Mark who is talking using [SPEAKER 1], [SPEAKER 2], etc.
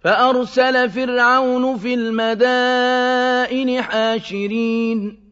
[SPEAKER 1] فَأَرْسَلَ فِرْعَوْنُ فِي الْمَدَائِنِ حَاشِرِينَ